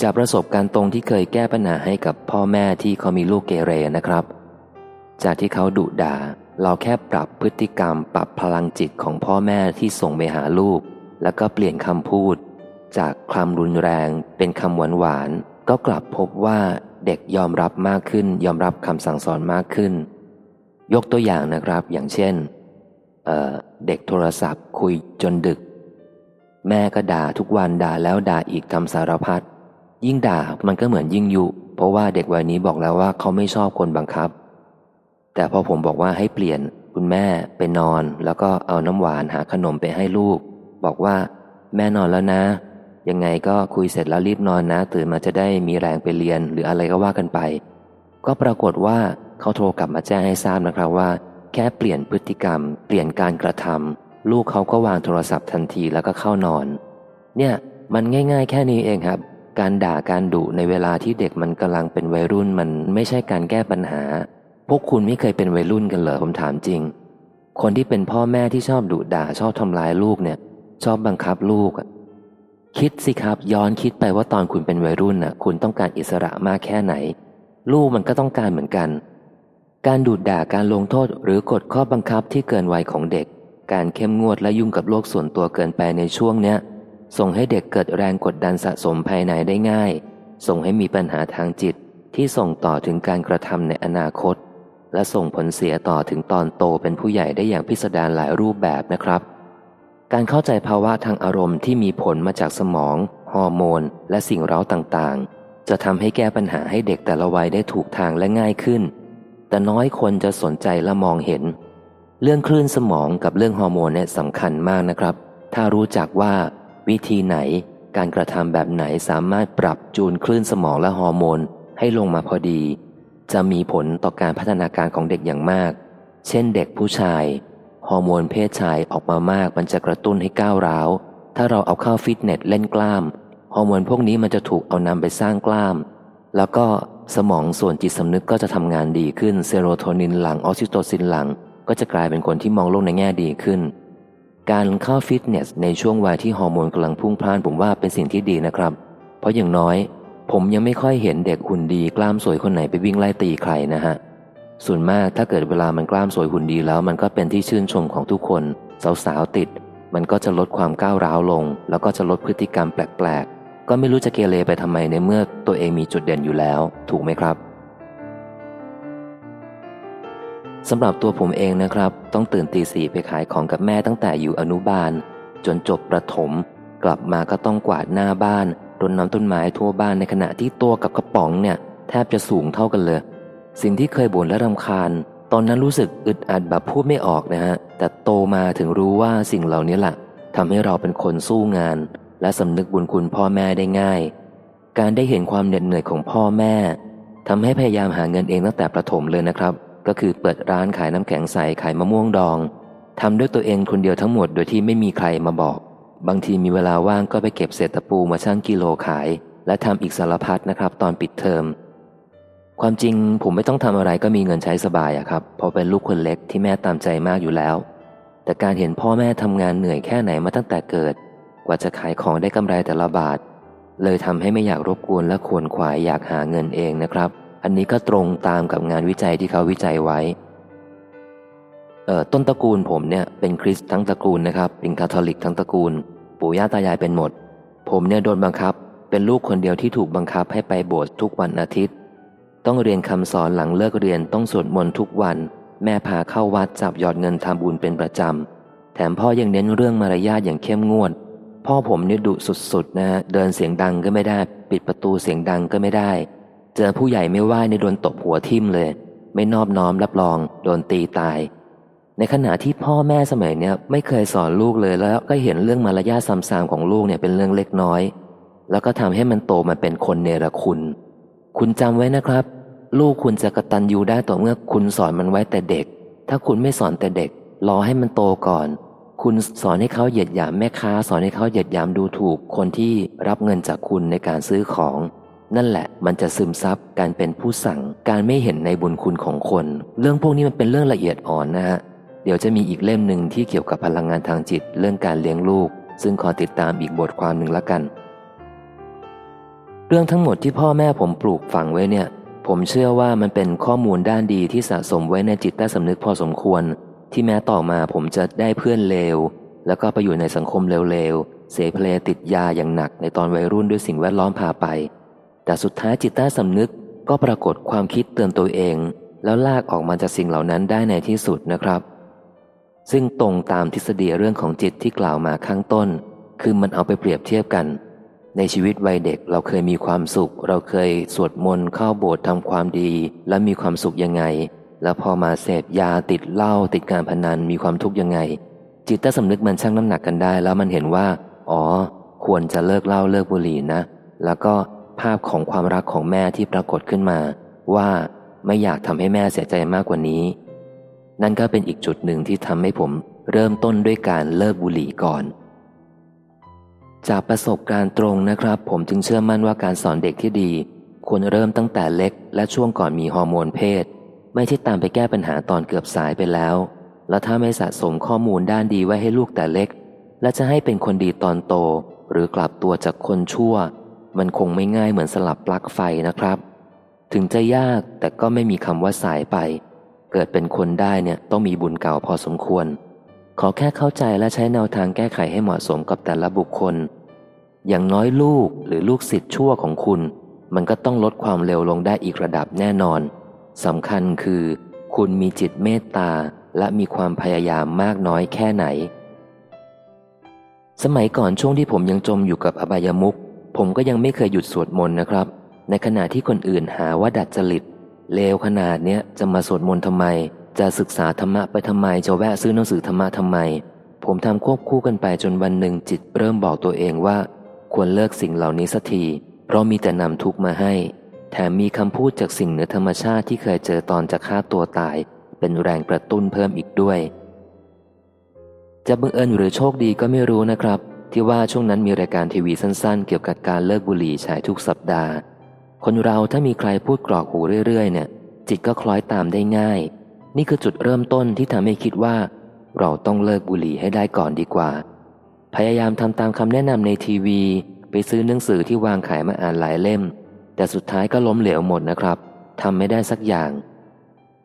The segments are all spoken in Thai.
จากประสบการณ์ตรงที่เคยแก้ปัญหาให้กับพ่อแม่ที่เขามีลูกเกเรนะครับ จากที่เขาดุด่า เราแค่ปรับพฤติกรรม ปรับพลังจิตของพ่อแม่ที่ส่งไปหาลูก แล้วก็เปลี่ยนคำพูด จากคำรุนแรงเป็นคำหวานหวานก็กลับพบว่าเด็กยอมรับมากขึ้น ยอมรับคำสั่งสอนมากขึ้น ยกตัวอย่างนะครับ อย่างเช่นเเด็กโทรศัพท์คุยจนดึก แม่ก็ด่าทุกวันด่าแล้วด่าอีกทำสารพัด ยิ่งด่ามันก็เหมือนยิ่งยุ เพราะว่าเด็กวัยนี้บอกแล้วว่าเขาไม่ชอบคนบังคับ แต่พอผมบอกว่าให้เปลี่ยนคุณแม่ไปนอน แล้วก็เอาน้ำหวานหาขนมไปให้ลูก บอกว่า แม่นอนแล้วนะ ยังไงก็คุยเสร็จแล้วรีบนอนนะ ตื่นมาจะได้มีแรงไปเรียนหรืออะไรก็ว่ากันไป ก็ปรากฏว่าเขาโทรกลับมาแจ้งให้ทราบนะครับว่า แค่เปลี่ยนพฤติกรรม เปลี่ยนการกระทำลูกเขาก็วางโทรศัพท์ทันทีแล้วก็เข้านอน เนี่ยมันง่าย ๆ แค่นี้เองครับ การด่าการดุในเวลาที่เด็กมันกำลังเป็นวัยรุ่นมันไม่ใช่การแก้ปัญหา พวกคุณไม่เคยเป็นวัยรุ่นกันเหรอผมถามจริง คนที่เป็นพ่อแม่ที่ชอบดุด่าชอบทำร้ายลูกเนี่ย ชอบบังคับลูก คิดสิครับย้อนคิดไปว่าตอนคุณเป็นวัยรุ่นน่ะ คุณต้องการอิสระมากแค่ไหน ลูกมันก็ต้องการเหมือนกัน การดุดด่าการลงโทษหรือกฎข้อบังคับที่เกินวัยของเด็ก การเข้มงวดและยุ่งกับโลกส่วนตัวเกินไปในช่วงเนี้ย ส่งให้เด็กเกิดแรงกดดันสะสมภายในได้ง่าย ส่งให้มีปัญหาทางจิตที่ส่งต่อถึงการกระทำในอนาคต และส่งผลเสียต่อถึงตอนโตเป็นผู้ใหญ่ได้อย่างพิสดารหลายรูปแบบนะครับ การเข้าใจภาวะทางอารมณ์ที่มีผลมาจากสมอง ฮอร์โมน และสิ่งเร้าต่างๆ จะทำให้แก้ปัญหาให้เด็กแต่ละวัยได้ถูกทางและง่ายขึ้น แต่น้อยคนจะสนใจและมองเห็น เรื่องคลื่นสมองกับเรื่องฮอร์โมนเนี่ยสำคัญมากนะครับ ถ้ารู้จักว่า วิธีไหนการกระทำแบบไหนสามารถปรับจูนคลื่นสมองและฮอร์โมนให้ลงมาพอดี จะมีผลต่อการพัฒนาการของเด็กอย่างมาก เช่นเด็กผู้ชาย ฮอร์โมนเพศชายออกมามากมันจะกระตุ้นให้ก้าวร้าว ถ้าเราเอาเข้าฟิตเนสเล่นกล้าม ฮอร์โมนพวกนี้มันจะถูกเอานำไปสร้างกล้าม แล้วก็สมองส่วนจิตสำนึกก็จะทำงานดีขึ้น serotonin หลั่งออกซิโตซินหลั่ง ก็จะกลายเป็นคนที่มองโลกในแง่ดีขึ้น การเข้าฟิตเนสในช่วงวัยที่ฮอร์โมนกำลังพุ่งพล่านผมว่าเป็นสิ่งที่ดีนะครับ เพราะอย่างน้อย ผมยังไม่ค่อยเห็นเด็กหุ่นดีกล้ามสวยคนไหนไปวิ่งไล่ตีใครนะฮะ ส่วนมากถ้าเกิดเวลามันกล้ามสวยหุ่นดีแล้ว มันก็เป็นที่ชื่นชมของทุกคน สาวๆติด มันก็จะลดความก้าวร้าวลง แล้วก็จะลดพฤติกรรมแปลกๆ ก็ไม่รู้จะเกเรไปทำไมในเมื่อตัวเองมีจุดเด่นอยู่แล้ว ถูกไหมครับ สำหรับตัวผมเองนะครับ ต้องตื่นตีสี่ไปขายของกับแม่ตั้งแต่อยู่อนุบาล จนจบประถม กลับมาก็ต้องกวาดหน้าบ้านรดน้ำต้นไม้ทั่วบ้านในขณะที่ตัวกับกระป๋องเนี่ยแทบจะสูงเท่ากันเลย สิ่งที่เคยบ่นและรำคาญ ตอนนั้นรู้สึกอึดอัดแบบพูดไม่ออกนะฮะ แต่โตมาถึงรู้ว่าสิ่งเหล่านี้แหละทำให้เราเป็นคนสู้งาน และสำนึกบุญคุณพ่อแม่ได้ง่าย การได้เห็นความเหน็ดเหนื่อยของพ่อแม่ทำให้พยายามหาเงินเองตั้งแต่ประถมเลยนะครับ ก็คือเปิดร้านขายน้ำแข็งใสขายมะม่วงดองทำด้วยตัวเองคนเดียวทั้งหมดโดยที่ไม่มีใครมาบอก บางทีมีเวลาว่างก็ไปเก็บเศษตะปูมาชั่งกิโลขาย และทำอีกสารพัดนะครับ ตอนปิดเทอม ความจริงผมไม่ต้องทำอะไรก็มีเงินใช้สบายอะครับพราะเป็นลูกคนเล็กที่แม่ตามใจมากอยู่แล้ว แต่การเห็นพ่อแม่ทำงานเหนื่อยแค่ไหนมาตั้งแต่เกิด กว่าจะขายของได้กำไรแต่ละบาท เลยทำให้ไม่อยากรบกวนและขวนขวายอยากหาเงินเองนะครับ อันนี้ก็ตรงตามกับงานวิจัยที่เขาวิจัยไว้ต้นตระกูลผมเนี่ยเป็นคริสต์ทั้งตระกูลนะครับ เป็นคาทอลิกทั้งตระกูล ปู่ย่าตายายเป็นหมด ผมเนี่ยโดนบังคับ เป็นลูกคนเดียวที่ถูกบังคับให้ไปโบสถ์ทุกวันอาทิตย์ ต้องเรียนคำสอนหลังเลิกเรียนต้องสวดมนต์ทุกวัน แม่พาเข้าวัดจับยอดเงินทำบุญเป็นประจำ แถมพ่อยังเน้นเรื่องมารยาทอย่างเข้มงวด พ่อผมเนี่ยดุสุดๆนะฮะเดินเสียงดังก็ไม่ได้ ปิดประตูเสียงดังก็ไม่ได้ เจอผู้ใหญ่ไม่ไหวในโดนตบหัวทิ่มเลย ไม่นอบน้อมรับรองโดนตีตาย ในขณะที่พ่อแม่สมัยเนี้ยไม่เคยสอนลูกเลยแล้วก็เห็นเรื่องมารยาทซ้ำๆของลูกเนี่ยเป็นเรื่องเล็กน้อย แล้วก็ทำให้มันโตมาเป็นคนเนรคุณ คุณจำไว้นะครับ ลูกคุณจะกระตันยูได้ต่อเมื่อคุณสอนมันไว้แต่เด็ก ถ้าคุณไม่สอนแต่เด็ก รอให้มันโตก่อน คุณสอนให้เขาเหยียดหยามแม่ค้า สอนให้เขาเหยียดหยามดูถูกคนที่รับเงินจากคุณในการซื้อของ นั่นแหละมันจะซึมซับการเป็นผู้สั่งการไม่เห็นในบุญคุณของคน เรื่องพวกนี้มันเป็นเรื่องละเอียดอ่อนนะฮะเดี๋ยวจะมีอีกเล่มหนึ่งที่เกี่ยวกับพลังงานทางจิตเรื่องการเลี้ยงลูก ซึ่งขอติดตามอีกบทความหนึ่งละกัน เรื่องทั้งหมดที่พ่อแม่ผมปลูกฝังไว้เนี่ย ผมเชื่อว่ามันเป็นข้อมูลด้านดีที่สะสมไว้ในจิตใต้สำนึกพอสมควร ที่แม้ต่อมาผมจะได้เพื่อนเลว แล้วก็ไปอยู่ในสังคมเลวๆเสเพลติดยาอย่างหนักในตอนวัยรุ่นด้วยสิ่งแวดล้อมพาไป แต่สุดท้ายจิตใต้สำนึกก็ปรากฏความคิดเตือนตัวเอง แล้วลากออกมาจากสิ่งเหล่านั้นได้ในที่สุดนะครับ ซึ่งตรงตามทฤษฎีเรื่องของจิตที่กล่าวมาข้างต้น คือมันเอาไปเปรียบเทียบกัน ในชีวิตวัยเด็กเราเคยมีความสุข เราเคยสวดมนต์เข้าโบสถ์ทำความดี และมีความสุขยังไง แล้วพอมาเสพยาติดเหล้าติดการพนันมีความทุกข์ยังไง จิตใต้สำนึกมันชั่งน้ำหนักกันได้ แล้วมันเห็นว่า อ๋อ ควรจะเลิกเหล้าเลิกบุหรี่นะ แล้วก็ ภาพของความรักของแม่ที่ปรากฏขึ้นมา ว่าไม่อยากทำให้แม่เสียใจมากกว่านี้ นั่นก็เป็นอีกจุดหนึ่งที่ทำให้ผมเริ่มต้นด้วยการเลิกบุหรี่ก่อน จากประสบการณ์ตรงนะครับ ผมจึงเชื่อมั่นว่าการสอนเด็กที่ดี ควรเริ่มตั้งแต่เล็ก และช่วงก่อนมีฮอร์โมนเพศ ไม่ใช่ตามไปแก้ปัญหาตอนเกือบสายไปแล้ว แล้วถ้าไม่สะสมข้อมูลด้านดีไว้ให้ลูกแต่เล็ก และจะให้เป็นคนดีตอนโต หรือกลับตัวจากคนชั่ว มันคงไม่ง่ายเหมือนสลับปลั๊กไฟนะครับ ถึงจะยากแต่ก็ไม่มีคำว่าสายไป เกิดเป็นคนได้เนี่ยต้องมีบุญเก่าพอสมควร ขอแค่เข้าใจและใช้แนวทางแก้ไขให้เหมาะสมกับแต่ละบุคคล อย่างน้อยลูกหรือลูกศิษย์ชั่วของคุณ มันก็ต้องลดความเร็วลงได้อีกระดับแน่นอนสำคัญคือ คุณมีจิตเมตตาและมีความพยายามมากน้อยแค่ไหน สมัยก่อนช่วงที่ผมยังจมอยู่กับอบายมุข ผมก็ยังไม่เคยหยุดสวดมนต์นะครับ ในขณะที่คนอื่นหาว่าดัดจริต เลวขนาดเนี้ยจะมาสวดมนต์ทำไม จะศึกษาธรรมะไปทำไม จะแวะซื้อหนังสือธรรมะทำไม ผมทำควบคู่กันไปจนวันหนึ่งจิตเริ่มบอกตัวเองว่า ควรเลิกสิ่งเหล่านี้สักที เพราะมีแต่นำทุกข์มาให้ แถมมีคำพูดจากสิ่งเหนือธรรมชาติที่เคยเจอตอนจะฆ่าตัวตาย เป็นแรงกระตุ้นเพิ่มอีกด้วย จะบังเอิญหรือโชคดีก็ไม่รู้นะครับ ที่ว่าช่วงนั้นมีรายการทีวีสั้นๆ เกี่ยวกับการเลิกบุหรี่ฉายทุกสัปดาห์ คนเราถ้ามีใครพูดกรอกหูเรื่อยๆ เนี่ย จิตก็คล้อยตามได้ง่าย นี่คือจุดเริ่มต้นที่ทำให้คิดว่า เราต้องเลิกบุหรี่ให้ได้ก่อนดีกว่า พยายามทำตามคำแนะนำในทีวี ไปซื้อหนังสือที่วางขายมาอ่านหลายเล่ม แต่สุดท้ายก็ล้มเหลวหมดนะครับทำไม่ได้สักอย่าง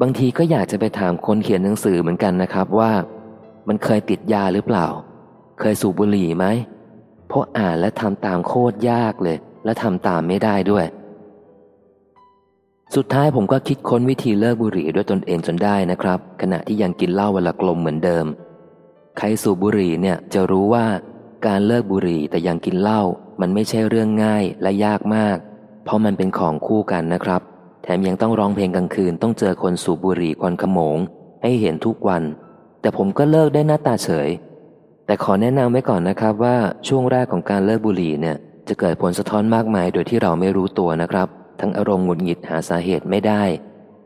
บางทีก็อยากจะไปถามคนเขียนหนังสือเหมือนกันนะครับว่า มันเคยติดยาหรือเปล่า เคยสูบบุหรี่ไหมเพราะอ่านและทำตามโคตรยากเลย และทำตามไม่ได้ด้วย สุดท้ายผมก็คิดค้นวิธีเลิกบุหรี่ด้วยตนเองจนได้นะครับ ขณะที่ยังกินเหล้าวันละกลมเหมือนเดิม ใครสูบบุหรี่เนี่ยจะรู้ว่าการเลิกบุหรี่แต่ยังกินเหล้ามันไม่ใช่เรื่องง่ายและยากมาก เพราะมันเป็นของคู่กันนะครับ แถมยังต้องร้องเพลงกลางคืนต้องเจอคนสูบบุหรี่ควันขโมง ให้เห็นทุกวัน แต่ผมก็เลิกได้หน้าตาเฉย แต่ขอแนะนำไว้ก่อนนะครับว่าช่วงแรกของการเลิกบุหรี่เนี่ยจะเกิดผลสะท้อนมากมายโดยที่เราไม่รู้ตัวนะครับ ทั้งอารมณ์หงุดหงิดหาสาเหตุไม่ได้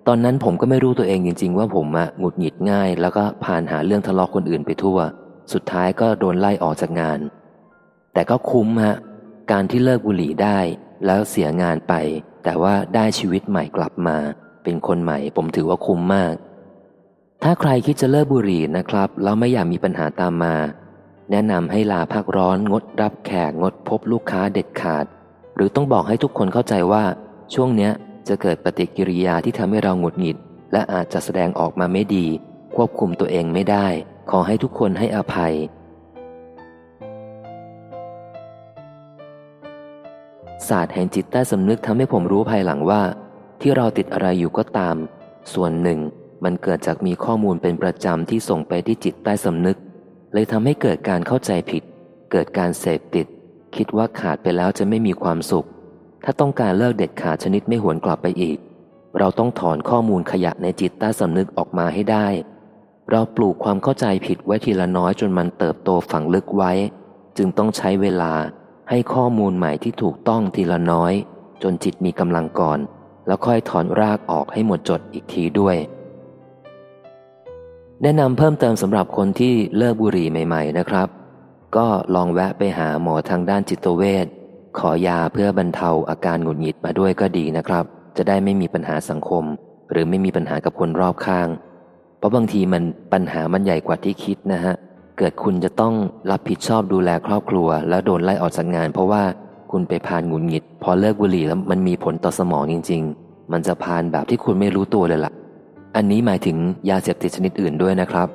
ตอนนั้นผมก็ไม่รู้ตัวเองจริง ๆ ว่าผมอะหงุดหงิดง่าย แล้วก็ผ่านหาเรื่องทะเลาะคนอื่นไปทั่ว สุดท้ายก็โดนไล่ออกจากงาน แต่ก็คุ้มฮะการที่เลิกบุหรี่ได้ แล้วเสียงานไป แต่ว่าได้ชีวิตใหม่กลับมา เป็นคนใหม่ผมถือว่าคุ้มมาก ถ้าใครคิดจะเลิกบุหรี่นะครับแล้วไม่อยากมีปัญหาตามมา แนะนำให้ลาพักร้อนงดรับแขกงดพบลูกค้าเด็ดขาด หรือต้องบอกให้ทุกคนเข้าใจว่า ช่วงเนี้ยจะเกิดปฏิกิริยาที่ทำให้เราหงุดหงิด และอาจจะแสดงออกมาไม่ดี ควบคุมตัวเองไม่ได้ ขอให้ทุกคนให้อภัย ศาสตร์แห่งจิตใต้สำนึกทำให้ผมรู้ภายหลังว่า ที่เราติดอะไรอยู่ก็ตาม ส่วนหนึ่ง มันเกิดจากมีข้อมูลเป็นประจำที่ส่งไปที่จิตใต้สำนึก เลยทำให้เกิดการเข้าใจผิด เกิดการเสพติด คิดว่าขาดไปแล้วจะไม่มีความสุข ถ้าต้องการเลิกเด็ดขาดชนิดไม่หวนกลับไปอีก เราต้องถอนข้อมูลขยะในจิตใต้สำนึกออกมาให้ได้ เราปลูกความเข้าใจผิดไว้ทีละน้อยจนมันเติบโตฝังลึกไว้ จึงต้องใช้เวลาให้ข้อมูลใหม่ที่ถูกต้องทีละน้อย จนจิตมีกำลังก่อน แล้วค่อยถอนรากออกให้หมดจดอีกทีด้วย แนะนำเพิ่มเติมสำหรับคนที่เลิกบุหรี่ใหม่ ๆ นะครับ ก็ลองแวะไปหาหมอทางด้านจิตเวชขอยาเพื่อบรรเทาอาการหงุดหงิดมาด้วยก็ดีนะครับ จะได้ไม่มีปัญหาสังคม หรือไม่มีปัญหากับคนรอบข้าง เพราะบางทีมันปัญหามันใหญ่กว่าที่คิดนะฮะ เกิดคุณจะต้องรับผิดชอบดูแลครอบครัว แล้วโดนไล่ออกจากงาน เพราะว่าคุณไปพานหงุดหงิด พอเลิกบุหรี่แล้วมันมีผลต่อสมองจริง ๆ มันจะพานแบบที่คุณไม่รู้ตัวเลยละ่ะ อันนี้หมายถึงยาเสพติดชนิดอื่นด้วยนะครับ